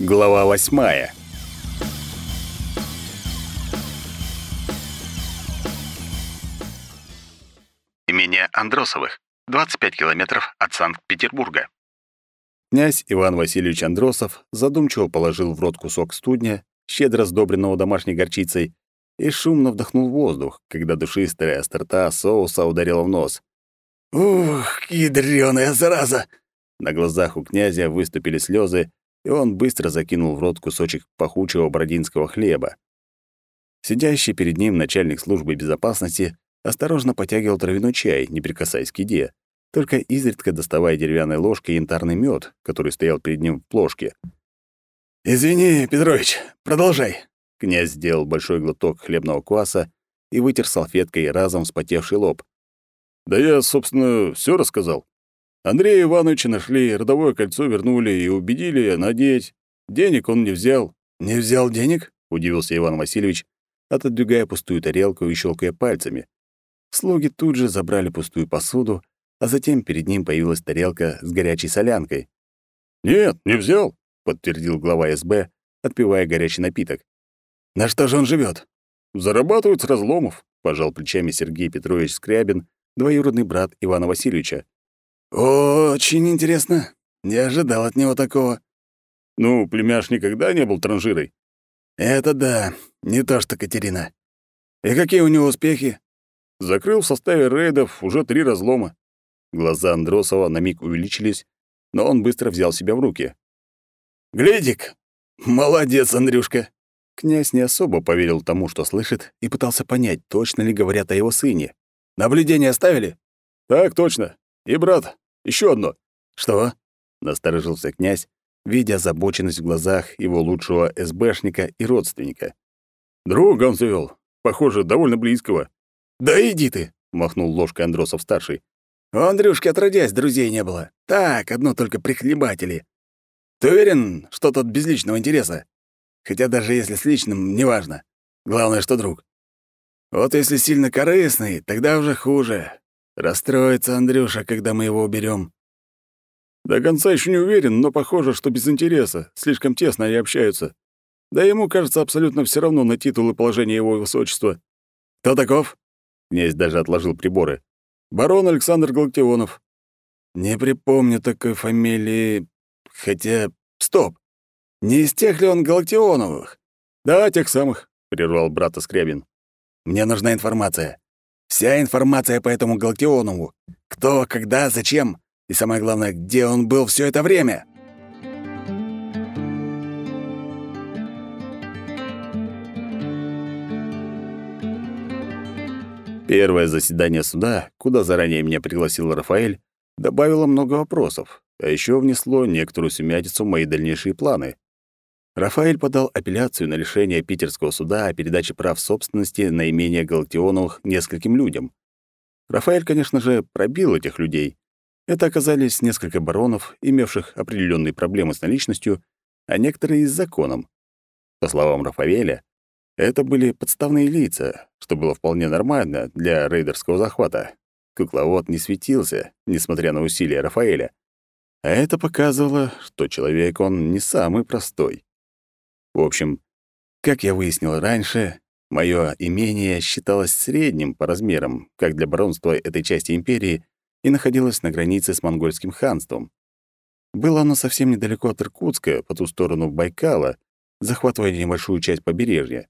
Глава восьмая. Имение Андросовых, 25 километров от Санкт-Петербурга. Князь Иван Васильевич Андросов задумчиво положил в рот кусок студня, щедро сдобренного домашней горчицей, и шумно вдохнул воздух, когда душистая острота соуса ударила в нос. «Ух, ядрёная зараза!» На глазах у князя выступили слезы, и он быстро закинул в рот кусочек пахучего бородинского хлеба. Сидящий перед ним начальник службы безопасности осторожно потягивал травяной чай, не прикасаясь к еде, только изредка доставая деревянной ложкой янтарный мед, который стоял перед ним в плошке. «Извини, Петрович, продолжай». Князь сделал большой глоток хлебного кваса и вытер салфеткой разом вспотевший лоб. «Да я, собственно, все рассказал. Андрея Ивановича нашли, родовое кольцо вернули и убедили надеть. Денег он не взял». «Не взял денег?» — удивился Иван Васильевич, отодвигая пустую тарелку и щелкая пальцами. Слуги тут же забрали пустую посуду, а затем перед ним появилась тарелка с горячей солянкой. «Нет, не взял», — подтвердил глава СБ, отпивая горячий напиток. «На что же он живет? «Зарабатывает с разломов», — пожал плечами Сергей Петрович Скрябин, двоюродный брат Ивана Васильевича. «Очень интересно. Не ожидал от него такого». «Ну, племяш никогда не был транжирой». «Это да, не то что Катерина. И какие у него успехи?» «Закрыл в составе рейдов уже три разлома». Глаза Андросова на миг увеличились, но он быстро взял себя в руки. «Глядик! Молодец, Андрюшка!» Князь не особо поверил тому, что слышит, и пытался понять, точно ли говорят о его сыне. «Наблюдение оставили?» «Так точно. И, брат, еще одно». «Что?» — насторожился князь, видя озабоченность в глазах его лучшего СБшника и родственника. «Друга он завел. Похоже, довольно близкого». «Да иди ты!» — махнул ложкой Андросов-старший. «У Андрюшки отродясь друзей не было. Так, одно только прихлебатели. Ты уверен, что тут без личного интереса? Хотя даже если с личным, неважно. Главное, что друг. Вот если сильно корыстный, тогда уже хуже. Расстроится Андрюша, когда мы его уберем. До конца еще не уверен, но похоже, что без интереса. Слишком тесно они общаются. Да ему, кажется, абсолютно все равно на титул и положение его высочества. Кто таков? Князь даже отложил приборы. Барон Александр Галактионов. Не припомню такой фамилии. Хотя... Стоп! Не из тех ли он Галактионовых? Да, тех самых, прервал брата Скрябин. Мне нужна информация. Вся информация по этому Галактионову. Кто, когда, зачем. И самое главное, где он был все это время. Первое заседание суда, куда заранее меня пригласил Рафаэль, добавило много вопросов, а еще внесло некоторую сумятицу в мои дальнейшие планы. Рафаэль подал апелляцию на решение питерского суда о передаче прав собственности на имение Галактионовых нескольким людям. Рафаэль, конечно же, пробил этих людей. Это оказались несколько баронов, имевших определенные проблемы с наличностью, а некоторые и с законом. По словам Рафаэля, это были подставные лица, что было вполне нормально для рейдерского захвата. Кукловод не светился, несмотря на усилия Рафаэля. А это показывало, что человек он не самый простой. В общем, как я выяснил раньше, мое имение считалось средним по размерам, как для баронства этой части империи, и находилось на границе с монгольским ханством. Было оно совсем недалеко от Иркутска, по ту сторону Байкала, захватывая небольшую часть побережья.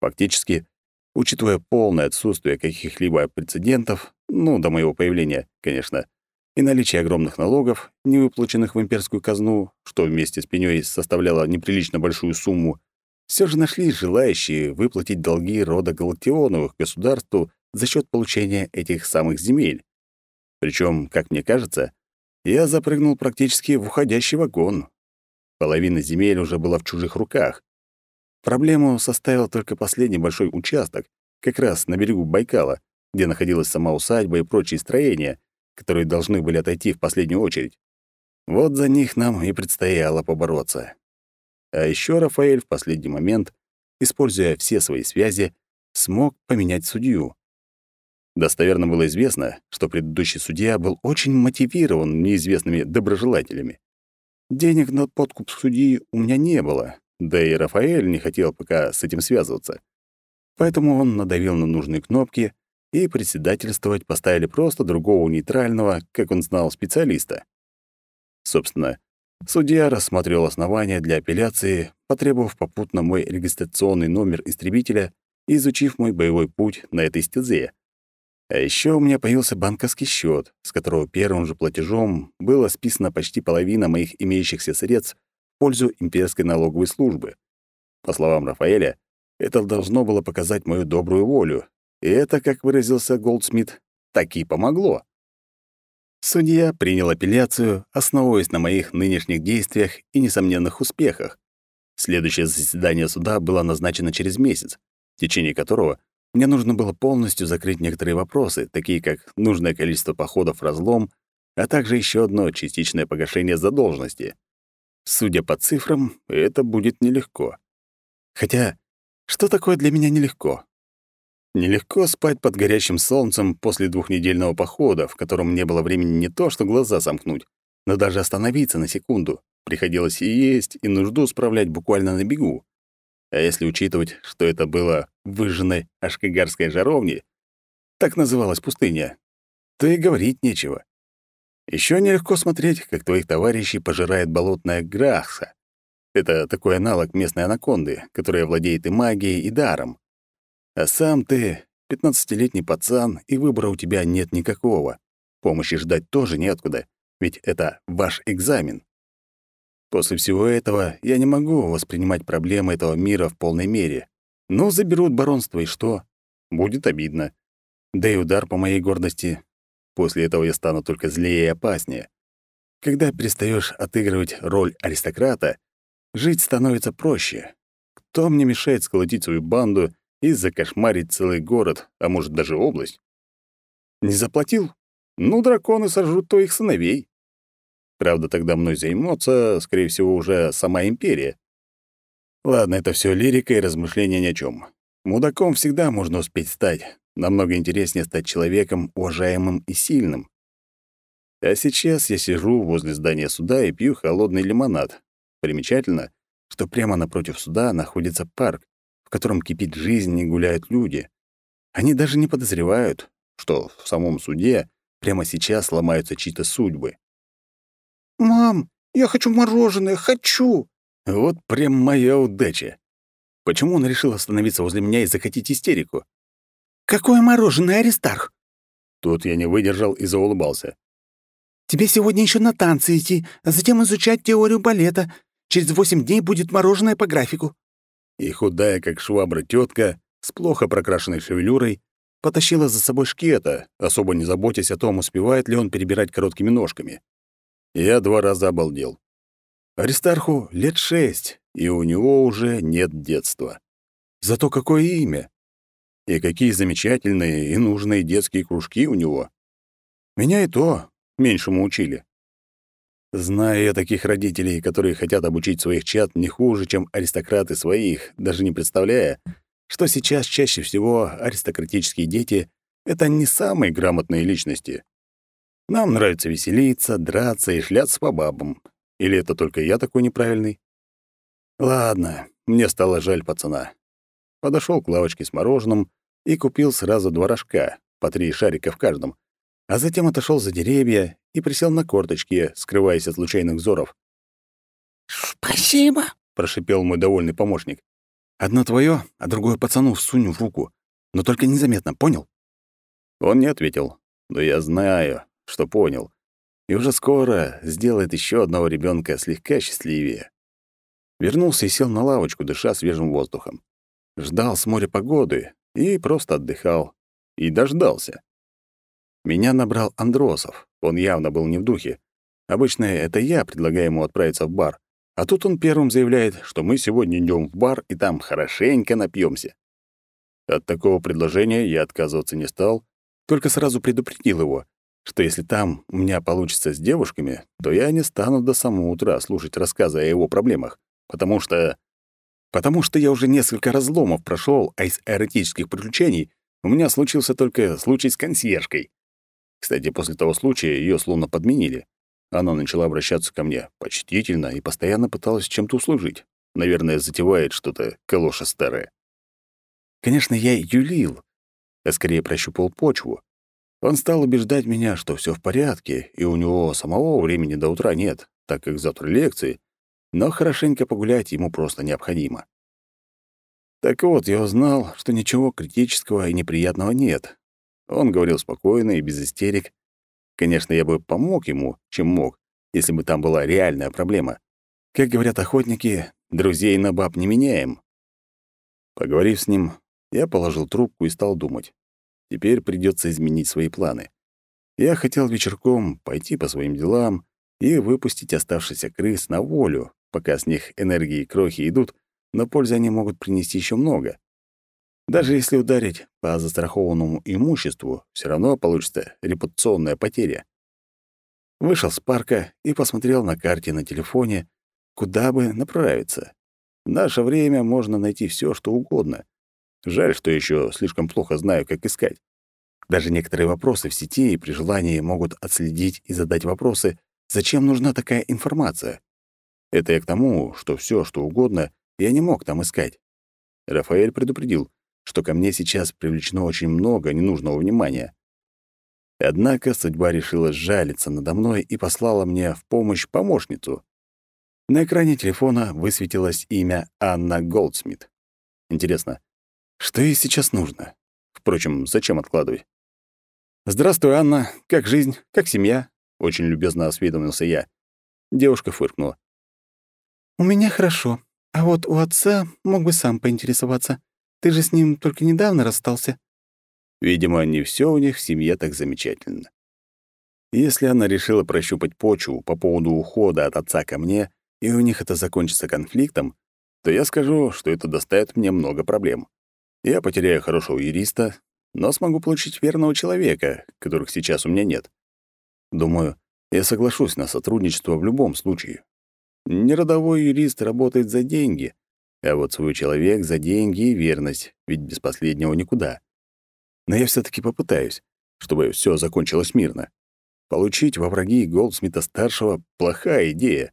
Фактически, учитывая полное отсутствие каких-либо прецедентов, ну, до моего появления, конечно, и наличие огромных налогов, не выплаченных в имперскую казну, что вместе с пенёй составляло неприлично большую сумму, все же нашлись желающие выплатить долги рода Галактионовых государству за счет получения этих самых земель. Причем, как мне кажется, я запрыгнул практически в уходящий вагон. Половина земель уже была в чужих руках. Проблему составил только последний большой участок, как раз на берегу Байкала, где находилась сама усадьба и прочие строения, которые должны были отойти в последнюю очередь. Вот за них нам и предстояло побороться. А еще Рафаэль в последний момент, используя все свои связи, смог поменять судью. Достоверно было известно, что предыдущий судья был очень мотивирован неизвестными доброжелателями. Денег на подкуп судьи у меня не было, да и Рафаэль не хотел пока с этим связываться. Поэтому он надавил на нужные кнопки, и председательствовать поставили просто другого нейтрального, как он знал, специалиста. Собственно, судья рассмотрел основания для апелляции, потребовав попутно мой регистрационный номер истребителя и изучив мой боевой путь на этой стезе. А еще у меня появился банковский счет, с которого первым же платежом было списано почти половина моих имеющихся средств в пользу имперской налоговой службы. По словам Рафаэля, это должно было показать мою добрую волю. И это, как выразился Голдсмит, таки помогло. Судья принял апелляцию, основываясь на моих нынешних действиях и несомненных успехах. Следующее заседание суда было назначено через месяц, в течение которого мне нужно было полностью закрыть некоторые вопросы, такие как нужное количество походов в разлом, а также еще одно частичное погашение задолженности. Судя по цифрам, это будет нелегко. Хотя, что такое для меня нелегко? Нелегко спать под горящим солнцем после двухнедельного похода, в котором не было времени не то что глаза сомкнуть, но даже остановиться на секунду. Приходилось и есть, и нужду справлять буквально на бегу. А если учитывать, что это было выжженной ашкагарской жаровне, так называлась пустыня, то и говорить нечего. Еще нелегко смотреть, как твоих товарищей пожирает болотная грахса. Это такой аналог местной анаконды, которая владеет и магией, и даром. А сам ты — пятнадцатилетний пацан, и выбора у тебя нет никакого. Помощи ждать тоже неоткуда, ведь это ваш экзамен. После всего этого я не могу воспринимать проблемы этого мира в полной мере. Ну, заберут баронство, и что? Будет обидно. Да и удар по моей гордости. После этого я стану только злее и опаснее. Когда перестаешь отыгрывать роль аристократа, жить становится проще. Кто мне мешает сколотить свою банду и закошмарить целый город, а может, даже область? Не заплатил? Ну, драконы сожрут твоих сыновей. Правда, тогда мной займется, скорее всего, уже сама империя. Ладно, это все лирика и размышления ни о чем. Мудаком всегда можно успеть стать. Намного интереснее стать человеком, уважаемым и сильным. А сейчас я сижу возле здания суда и пью холодный лимонад. Примечательно, что прямо напротив суда находится парк, в котором кипит жизнь и гуляют люди. Они даже не подозревают, что в самом суде прямо сейчас ломаются чьи-то судьбы. «Мам, я хочу мороженое, хочу!» Вот прям моя удача. Почему он решил остановиться возле меня и закатить истерику? «Какое мороженое, Аристарх?» Тут я не выдержал и заулыбался. «Тебе сегодня еще на танцы идти, а затем изучать теорию балета. Через восемь дней будет мороженое по графику». И худая, как швабра тетка, с плохо прокрашенной шевелюрой, потащила за собой шкета, особо не заботясь о том, успевает ли он перебирать короткими ножками. Я два раза обалдел. Аристарху лет шесть, и у него уже нет детства. Зато какое имя! И какие замечательные и нужные детские кружки у него. Меня и то меньшему учили. Зная я таких родителей, которые хотят обучить своих чад не хуже, чем аристократы своих, даже не представляя, что сейчас чаще всего аристократические дети — это не самые грамотные личности. Нам нравится веселиться, драться и шляться по бабам. Или это только я такой неправильный? Ладно, мне стало жаль пацана. Подошел к лавочке с мороженым и купил сразу два рожка, по три шарика в каждом, а затем отошел за деревья и присел на корточки, скрываясь от случайных взоров. «Спасибо», — прошипел мой довольный помощник. «Одно твое, а другое пацану всуню в руку. Но только незаметно, понял?» Он не ответил. «Но я знаю, что понял, и уже скоро сделает еще одного ребенка слегка счастливее. Вернулся и сел на лавочку, дыша свежим воздухом. Ждал с моря погоды и просто отдыхал. И дождался. Меня набрал Андросов. Он явно был не в духе. Обычно это я предлагаю ему отправиться в бар. А тут он первым заявляет, что мы сегодня идем в бар и там хорошенько напьемся. От такого предложения я отказываться не стал, только сразу предупредил его, что если там у меня получится с девушками, то я не стану до самого утра слушать рассказы о его проблемах, потому что... Потому что я уже несколько разломов прошел, а из эротических приключений у меня случился только случай с консьержкой. Кстати, после того случая ее словно подменили. она начала обращаться ко мне почтительно и постоянно пыталась чем-то услужить. Наверное, затевает что-то калоша старая. Конечно, я юлил, а скорее прощупал почву. Он стал убеждать меня, что все в порядке, и у него самого времени до утра нет, так как завтра лекции, но хорошенько погулять ему просто необходимо. Так вот, я узнал, что ничего критического и неприятного нет. Он говорил спокойно и без истерик. Конечно, я бы помог ему, чем мог, если бы там была реальная проблема. Как говорят охотники, друзей на баб не меняем. Поговорив с ним, я положил трубку и стал думать. Теперь придется изменить свои планы. Я хотел вечерком пойти по своим делам и выпустить оставшихся крыс на волю, пока с них энергии и крохи идут, но пользы они могут принести еще много. Даже если ударить по застрахованному имуществу, все равно получится репутационная потеря. Вышел с парка и посмотрел на карте на телефоне, куда бы направиться. В наше время можно найти все, что угодно. Жаль, что еще слишком плохо знаю, как искать. Даже некоторые вопросы в сети при желании могут отследить и задать вопросы, зачем нужна такая информация. Это я к тому, что все, что угодно, я не мог там искать. Рафаэль предупредил, что ко мне сейчас привлечено очень много ненужного внимания. Однако судьба решила сжалиться надо мной и послала мне в помощь помощницу. На экране телефона высветилось имя Анна Голдсмит. Интересно, что ей сейчас нужно? Впрочем, зачем откладывать? «Здравствуй, Анна. Как жизнь? Как семья?» — очень любезно осведомился я. Девушка фыркнула. «У меня хорошо. А вот у отца мог бы сам поинтересоваться. Ты же с ним только недавно расстался». Видимо, не все у них в семье так замечательно. Если она решила прощупать почву по поводу ухода от отца ко мне, и у них это закончится конфликтом, то я скажу, что это доставит мне много проблем. Я потеряю хорошего юриста, но смогу получить верного человека, которых сейчас у меня нет. Думаю, я соглашусь на сотрудничество в любом случае. Неродовой юрист работает за деньги, а вот свой человек за деньги и верность, ведь без последнего никуда. Но я все таки попытаюсь, чтобы все закончилось мирно. Получить во враги Голдсмита-старшего — плохая идея.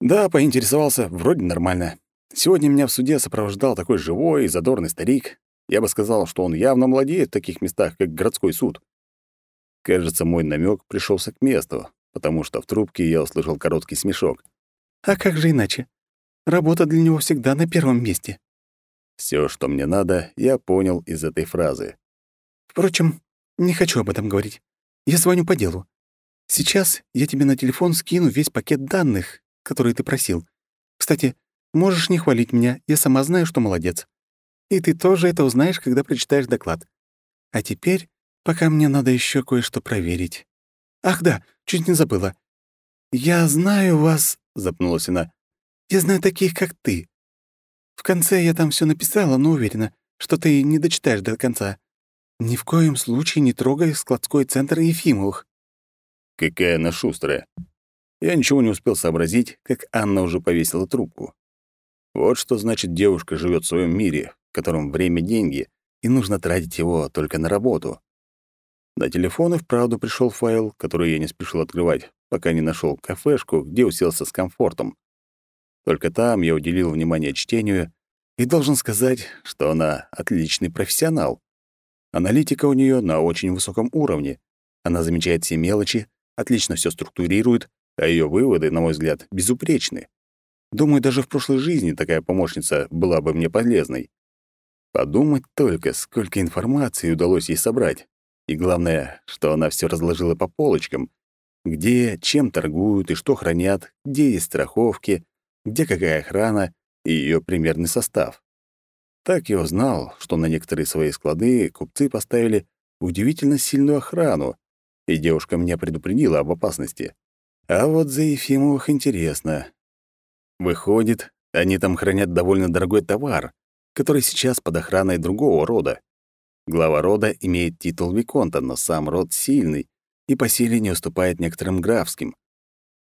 Да, поинтересовался, вроде нормально. Сегодня меня в суде сопровождал такой живой и задорный старик. Я бы сказал, что он явно молодеет в таких местах, как городской суд. Кажется, мой намек пришелся к месту, потому что в трубке я услышал короткий смешок. «А как же иначе? Работа для него всегда на первом месте». Все, что мне надо, я понял из этой фразы. «Впрочем, не хочу об этом говорить. Я звоню по делу. Сейчас я тебе на телефон скину весь пакет данных, которые ты просил. Кстати, можешь не хвалить меня, я сама знаю, что молодец. И ты тоже это узнаешь, когда прочитаешь доклад. А теперь, пока мне надо еще кое-что проверить. Ах да, чуть не забыла. Я знаю вас, запнулась она. Я знаю таких, как ты. В конце я там все написала, но уверена, что ты не дочитаешь до конца. Ни в коем случае не трогай складской центр Ефимовых. Какая она шустрая. Я ничего не успел сообразить, как Анна уже повесила трубку. Вот что значит девушка живет в своем мире, в котором время — деньги, и нужно тратить его только на работу. На телефон и вправду пришел файл, который я не спешил открывать, пока не нашел кафешку, где уселся с комфортом. Только там я уделил внимание чтению и должен сказать, что она отличный профессионал. Аналитика у нее на очень высоком уровне. Она замечает все мелочи, отлично все структурирует, а ее выводы, на мой взгляд, безупречны. Думаю, даже в прошлой жизни такая помощница была бы мне полезной. Подумать только, сколько информации удалось ей собрать. И главное, что она все разложила по полочкам. Где, чем торгуют и что хранят, где есть страховки, где какая охрана и ее примерный состав. Так я узнал, что на некоторые свои склады купцы поставили удивительно сильную охрану, и девушка меня предупредила об опасности. А вот за Ефимовых интересно. Выходит, они там хранят довольно дорогой товар, который сейчас под охраной другого рода. Глава рода имеет титул Виконта, но сам род сильный и по силе не уступает некоторым графским.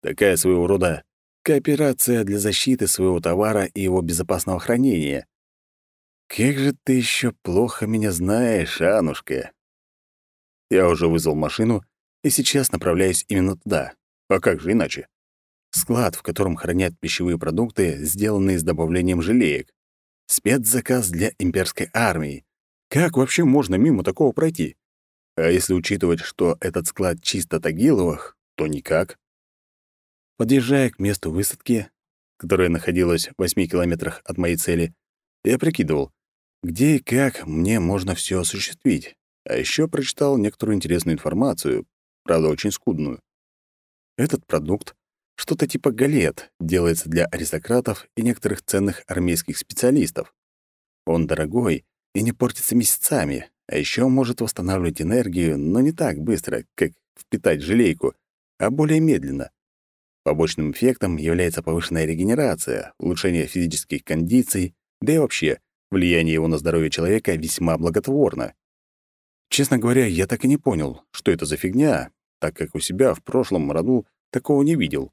Такая своего рода кооперация для защиты своего товара и его безопасного хранения. Как же ты еще плохо меня знаешь, Анушка. Я уже вызвал машину и сейчас направляюсь именно туда. А как же иначе? Склад, в котором хранят пищевые продукты, сделанные с добавлением желеек. Спецзаказ для имперской армии. Как вообще можно мимо такого пройти? А если учитывать, что этот склад чисто Тагиловых, то никак. Подъезжая к месту высадки, которая находилась в 8 километрах от моей цели, я прикидывал, где и как мне можно все осуществить. А еще прочитал некоторую интересную информацию, правда, очень скудную. Этот продукт, что-то типа галет, делается для аристократов и некоторых ценных армейских специалистов. Он дорогой и не портится месяцами, а еще может восстанавливать энергию, но не так быстро, как впитать желейку, а более медленно. Побочным эффектом является повышенная регенерация, улучшение физических кондиций, да и вообще, влияние его на здоровье человека весьма благотворно. Честно говоря, я так и не понял, что это за фигня, так как у себя в прошлом роду такого не видел.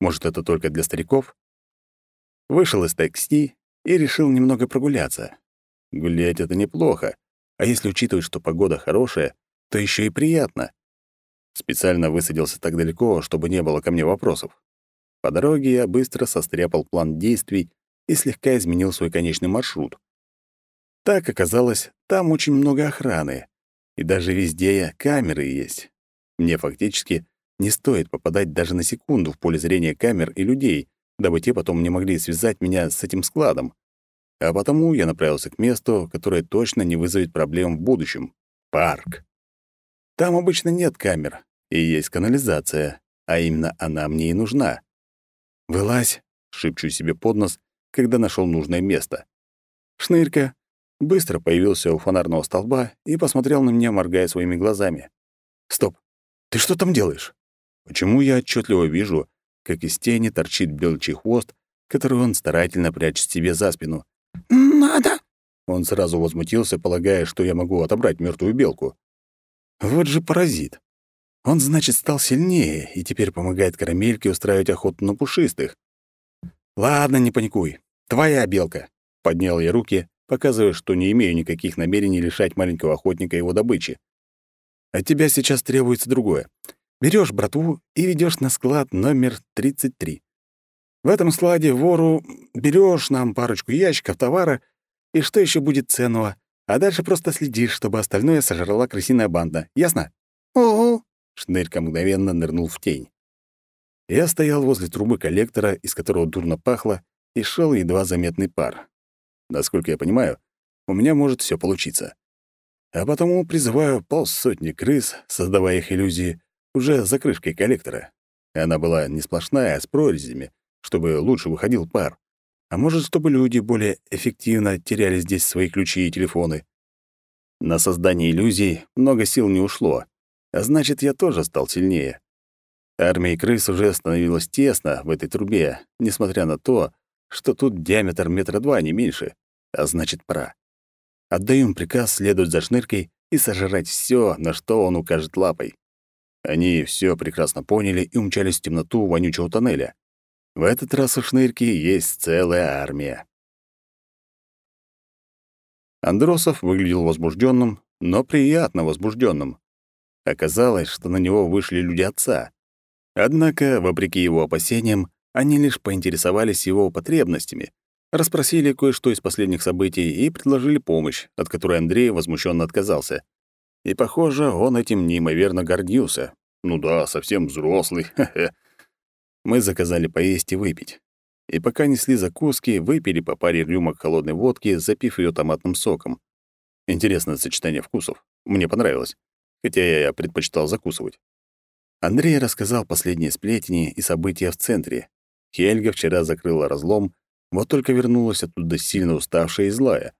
Может, это только для стариков? Вышел из такси и решил немного прогуляться. Гулять — это неплохо, а если учитывать, что погода хорошая, то еще и приятно. Специально высадился так далеко, чтобы не было ко мне вопросов. По дороге я быстро состряпал план действий и слегка изменил свой конечный маршрут. Так оказалось, там очень много охраны, и даже везде камеры есть. Мне фактически не стоит попадать даже на секунду в поле зрения камер и людей, дабы те потом не могли связать меня с этим складом. А потому я направился к месту, которое точно не вызовет проблем в будущем — парк. Там обычно нет камер, и есть канализация, а именно она мне и нужна. «Вылазь!» — шепчу себе под нос, когда нашел нужное место. Шнырька быстро появился у фонарного столба и посмотрел на меня, моргая своими глазами. «Стоп! Ты что там делаешь?» Почему я отчетливо вижу, как из тени торчит белчий хвост, который он старательно прячет себе за спину? «Надо!» Он сразу возмутился, полагая, что я могу отобрать мертвую белку. Вот же паразит. Он, значит, стал сильнее и теперь помогает карамельке устраивать охоту на пушистых. «Ладно, не паникуй. Твоя белка!» Поднял я руки, показывая, что не имею никаких намерений лишать маленького охотника его добычи. От тебя сейчас требуется другое. Берешь братву и ведешь на склад номер 33. В этом складе вору берешь нам парочку ящиков товара и что еще будет ценного, а дальше просто следишь, чтобы остальное сожрала крысиная банда. Ясно? Ого. Шнырька мгновенно нырнул в тень. Я стоял возле трубы коллектора, из которого дурно пахло, и шел едва заметный пар. Насколько я понимаю, у меня может все получиться. А потому призываю полсотни крыс, создавая их иллюзии, уже за крышкой коллектора. Она была не сплошная, а с прорезями, чтобы лучше выходил пар. А может, чтобы люди более эффективно теряли здесь свои ключи и телефоны. На создание иллюзий много сил не ушло, а значит, я тоже стал сильнее. Армии крыс уже становилось тесно в этой трубе, несмотря на то, что тут диаметр метра два, не меньше, а значит, пора. Отдаю им приказ следовать за шныркой и сожрать все, на что он укажет лапой. Они все прекрасно поняли и умчались в темноту вонючего тоннеля. В этот раз у шнырки есть целая армия. Андросов выглядел возбужденным, но приятно возбужденным. Оказалось, что на него вышли люди отца. Однако, вопреки его опасениям, они лишь поинтересовались его потребностями, расспросили кое-что из последних событий и предложили помощь, от которой Андрей возмущенно отказался. И, похоже, он этим неимоверно гордился. Ну да, совсем взрослый. Мы заказали поесть и выпить. И пока несли закуски, выпили по паре рюмок холодной водки, запив ее томатным соком. Интересное сочетание вкусов. Мне понравилось. Хотя я предпочитал закусывать. Андрей рассказал последние сплетни и события в центре. Хельга вчера закрыла разлом, вот только вернулась оттуда сильно уставшая и злая.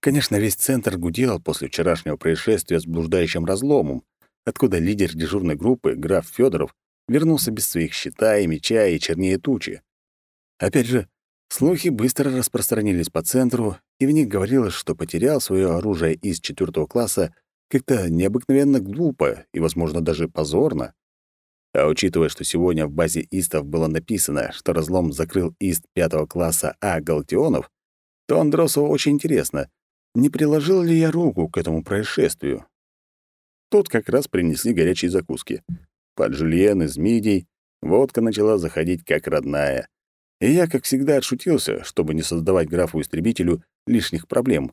Конечно, весь центр гудел после вчерашнего происшествия с блуждающим разломом, откуда лидер дежурной группы, граф Федоров, вернулся без своих щита и меча и чернее тучи. Опять же, слухи быстро распространились по центру, и в них говорилось, что потерял свое оружие из четвертого класса как-то необыкновенно глупо и, возможно, даже позорно. А учитывая, что сегодня в базе истов было написано, что разлом закрыл ист пятого класса А Галактионов, то Андросову очень интересно — не приложил ли я руку к этому происшествию. Тут как раз принесли горячие закуски. Под жульен из мидий водка начала заходить как родная. И я, как всегда, отшутился, чтобы не создавать графу-истребителю лишних проблем.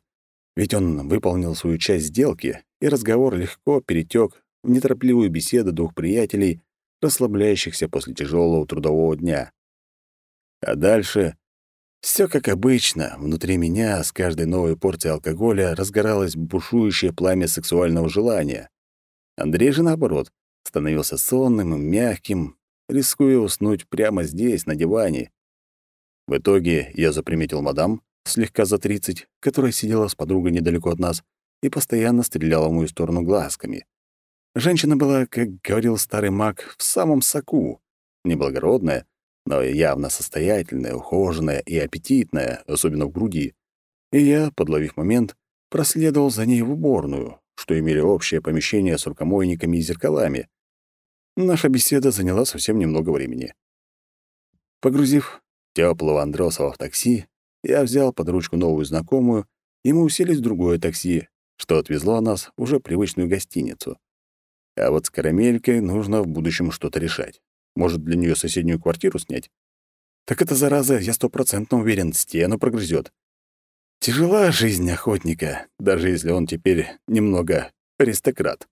Ведь он выполнил свою часть сделки, и разговор легко перетек в неторопливую беседу двух приятелей, расслабляющихся после тяжелого трудового дня. А дальше все как обычно. Внутри меня с каждой новой порцией алкоголя разгоралось бушующее пламя сексуального желания. Андрей же, наоборот, становился сонным и мягким, рискуя уснуть прямо здесь, на диване. В итоге я заприметил мадам, слегка за тридцать, которая сидела с подругой недалеко от нас и постоянно стреляла в мою сторону глазками. Женщина была, как говорил старый маг, в самом соку, неблагородная, но явно состоятельная, ухоженная и аппетитная, особенно в груди. И я, подловив момент, проследовал за ней в уборную, что имели общее помещение с рукомойниками и зеркалами. Наша беседа заняла совсем немного времени. Погрузив теплого Андросова в такси, я взял под ручку новую знакомую, и мы уселись в другое такси, что отвезло нас в уже привычную гостиницу. А вот с карамелькой нужно в будущем что-то решать. Может, для нее соседнюю квартиру снять? Так эта зараза, я стопроцентно уверен, стену прогрызет. Тяжела жизнь охотника, даже если он теперь немного аристократ.